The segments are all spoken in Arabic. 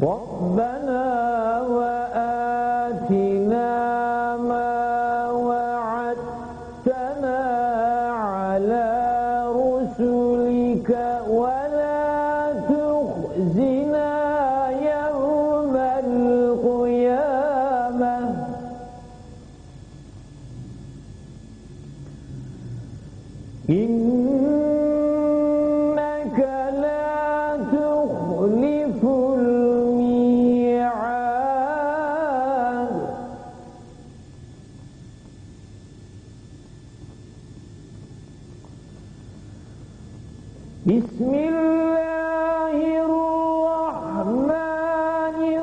ربنا بسم الله الرحمن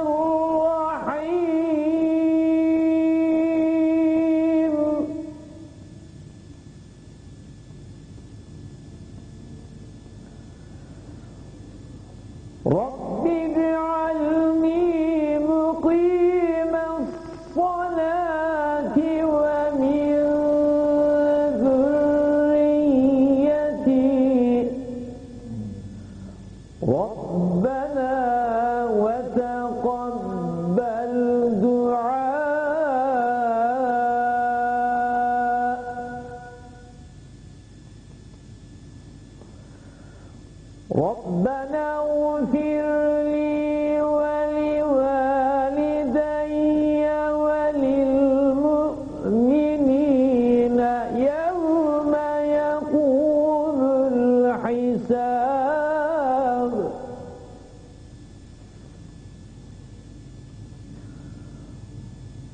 الرحيم. رب اجعلني مقيم الصلاة. ربنا وتقبل دعاء. اغفر لي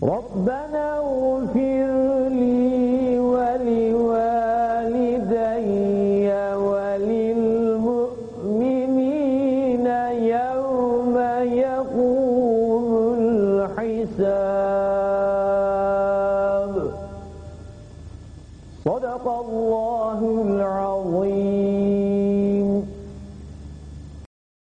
ربنا اغفر لي ولوالدي وللمؤمنين يوم يقوم الحساب. صدق الله العظيم.